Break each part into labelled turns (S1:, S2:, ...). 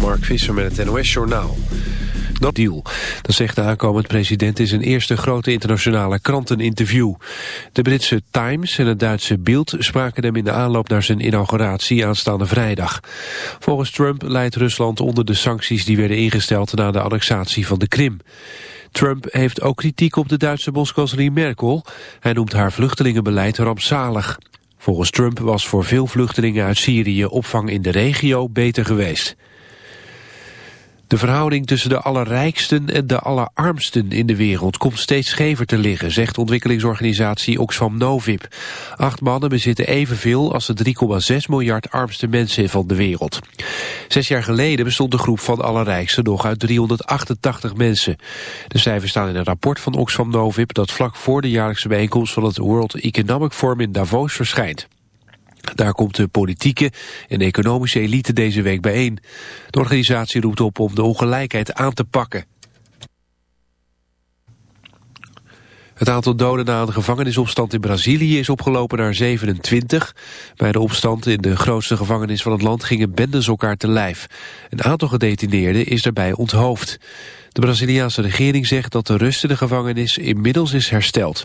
S1: Mark Visser met het NOS Journaal. Dat deal. Dat zegt de aankomend president in zijn eerste grote internationale kranteninterview. De Britse Times en het Duitse Bild spraken hem in de aanloop naar zijn inauguratie aanstaande vrijdag. Volgens Trump leidt Rusland onder de sancties die werden ingesteld na de annexatie van de Krim. Trump heeft ook kritiek op de Duitse bondskanselier Merkel. Hij noemt haar vluchtelingenbeleid rampzalig. Volgens Trump was voor veel vluchtelingen uit Syrië opvang in de regio beter geweest. De verhouding tussen de allerrijksten en de allerarmsten in de wereld komt steeds schever te liggen, zegt ontwikkelingsorganisatie Oxfam Novib. Acht mannen bezitten evenveel als de 3,6 miljard armste mensen van de wereld. Zes jaar geleden bestond de groep van allerrijksten nog uit 388 mensen. De cijfers staan in een rapport van Oxfam Novib dat vlak voor de jaarlijkse bijeenkomst van het World Economic Forum in Davos verschijnt. Daar komt de politieke en economische elite deze week bijeen. De organisatie roept op om de ongelijkheid aan te pakken. Het aantal doden na een gevangenisopstand in Brazilië is opgelopen naar 27. Bij de opstand in de grootste gevangenis van het land gingen bendes elkaar te lijf. Een aantal gedetineerden is daarbij onthoofd. De Braziliaanse regering zegt dat de rust in de gevangenis inmiddels is hersteld.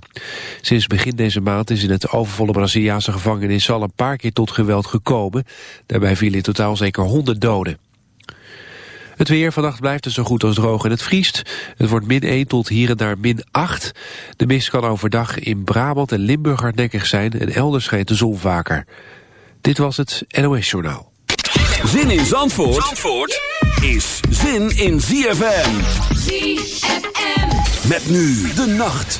S1: Sinds begin deze maand is in het overvolle Braziliaanse gevangenis al een paar keer tot geweld gekomen. Daarbij vielen in totaal zeker 100 doden. Het weer vannacht blijft het zo goed als droog en het vriest. Het wordt min 1 tot hier en daar min 8. De mist kan overdag in Brabant en Limburg hardnekkig zijn... en elders schijnt de zon vaker. Dit was het NOS Journaal.
S2: Zin in Zandvoort, Zandvoort is zin in ZFM. ZFM. Met nu de nacht.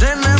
S3: Then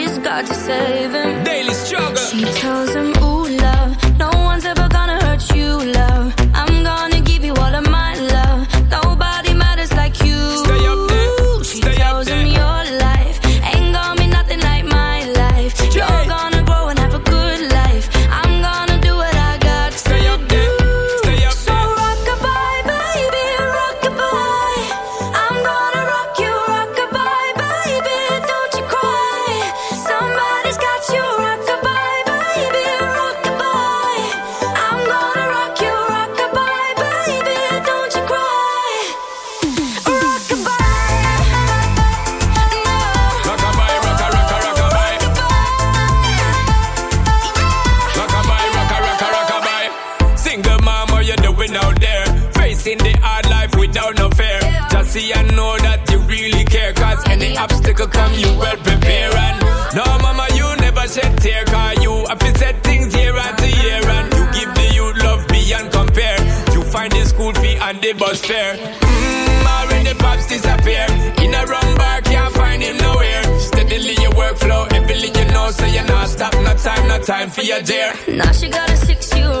S3: God to save him.
S4: Daily struggle.
S3: She tells him. you
S4: well prepare and No mama you never said tear Cause you have said things year after year And you give the youth love beyond compare. You find the school fee and the bus fare. Mmm already pops disappear In a wrong bar can't find him nowhere. Steadily your workflow Everything you know so you're not stop No time no time for your dear.
S3: Now she got a
S5: six year old